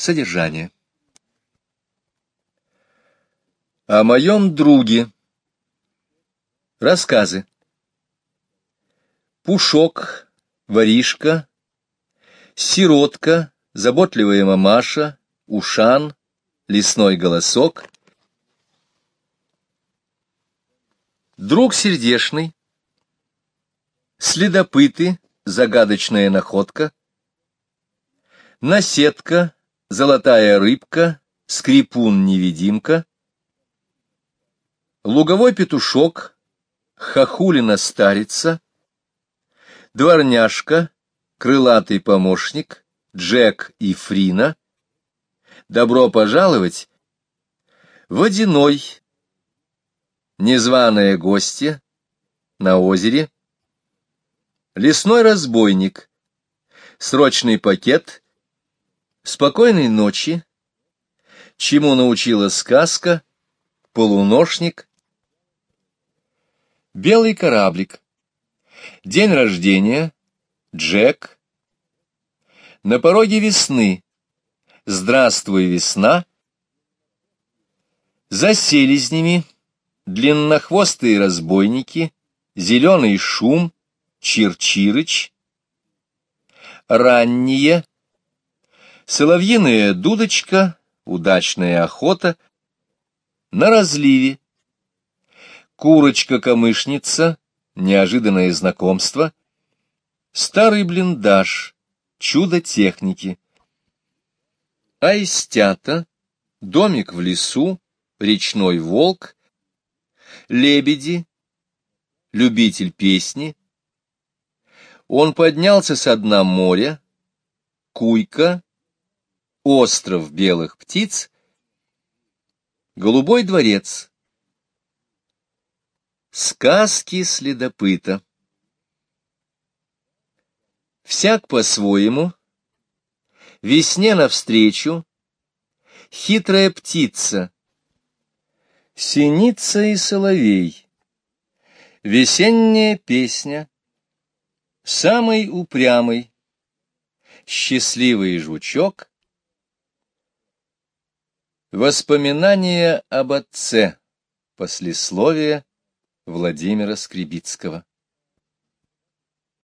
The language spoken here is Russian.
Содержание. О моем друге. Рассказы. Пушок, воришка, сиротка, заботливая мамаша, ушан, лесной голосок. Друг сердешный, следопыты, загадочная находка, наседка, золотая рыбка, скрипун-невидимка, луговой петушок, хохулина старица, дворняжка, крылатый помощник, Джек и Фрина, добро пожаловать, водяной, незваные гости на озере, лесной разбойник, срочный пакет — Спокойной ночи. Чему научила сказка? Полуношник. Белый кораблик. День рождения. Джек. На пороге весны. Здравствуй, весна. Засели с ними длиннохвостые разбойники, зеленый шум, Чирчирыч. Ранние Соловьиная дудочка, удачная охота, на разливе. Курочка-камышница, неожиданное знакомство, старый блиндаж, чудо техники. Аистята, домик в лесу, речной волк, лебеди, любитель песни. Он поднялся со дна моря, куйка, остров белых птиц, голубой дворец, сказки следопыта. Всяк по-своему, весне навстречу, хитрая птица, синица и соловей, весенняя песня, самый упрямый, счастливый жучок, Воспоминания об отце. Послесловие Владимира Скребицкого.